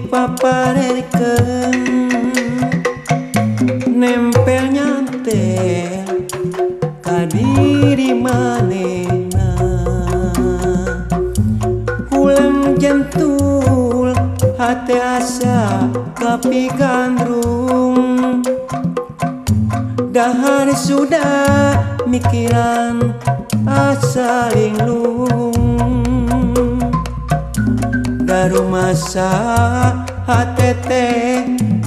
dipaparkan nempelnya teh kadiri manena. Ulang jentul hati asa tapi gandrung dahar sudah mikiran asa linglung darumasa HTT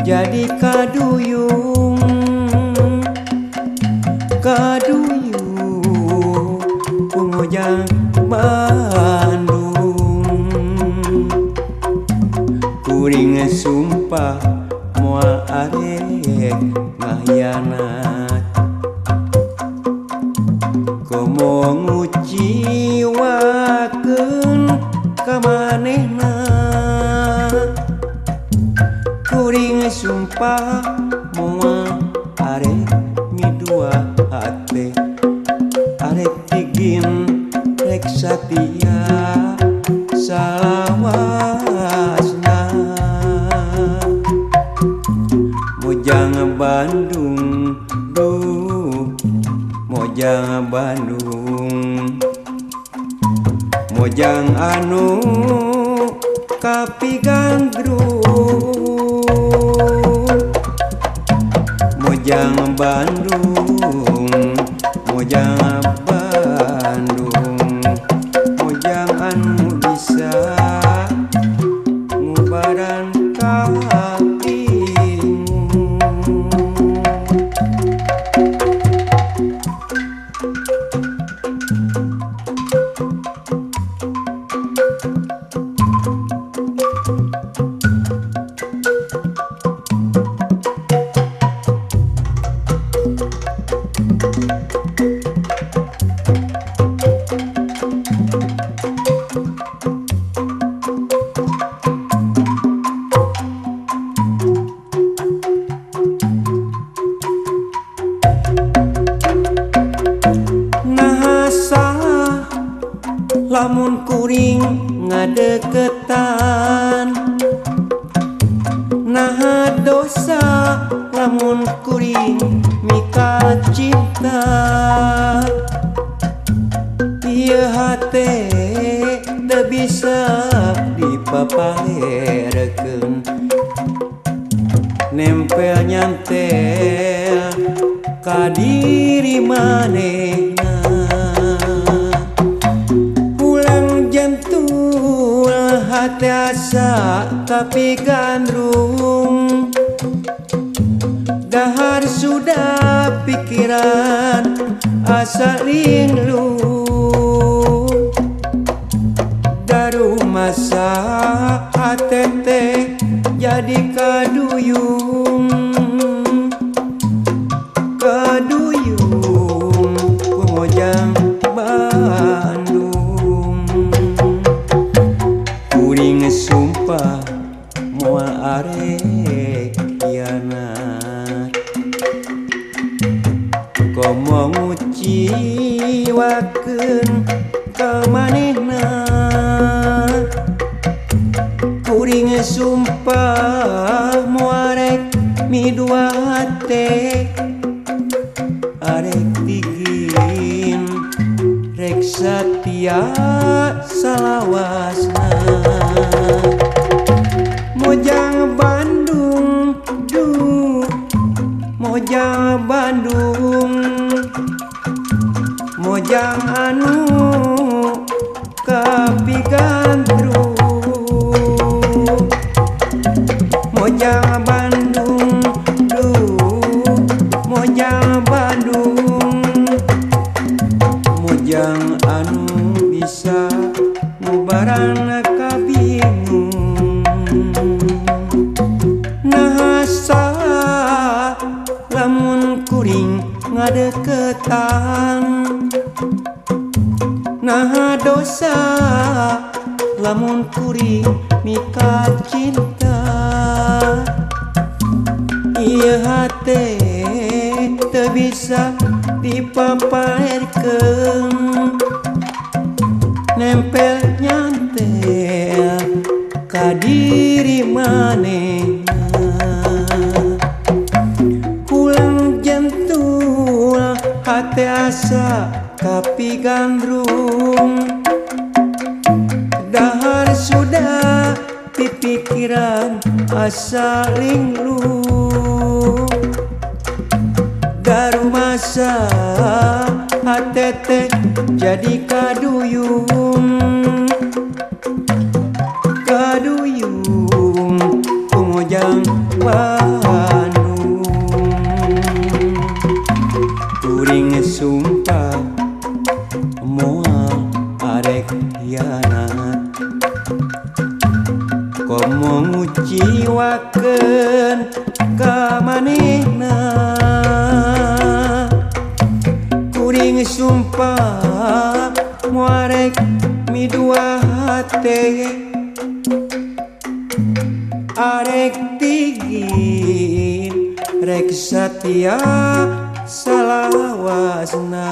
jadi kaduyung. Kaduyung pengojang Bandung kuring sumpah moal arek ngahianat. Komo nguciwakeun ka maneh pa mua are mi dua hate are tigin rek satia salawasna. Mojang Bandung do mojang Bandung. Mojang anu kapigan grup Bojang Bandung ngadeketan. Nah dosa lamun kuring mika cinta. Ieu hate teu bisa dipapaherkeun Nempel nyantel kadiri maneh. tiasa tapi gandrung. Dahar sudah pikiran asa linglung Daru masa atete jadi kaduyung komo waken kemanehna kuring sumpah muarek midua hate arek tigin rek satia salawasna. barangka bingung Nahasa lamun kuring ngadeketan. Nah dosa lamun kuring mikat cinta. Iya hati teu bisa dipamerkeun hati asa tapi gandrung. Dahar sudah di pikiran asa linglung Daru masa hatete jadi kaduyung. Kaduyung kumojang wah dikeun ka manehna kuring sumpah muarek midua hate. Arek tigin rek satya salawasna.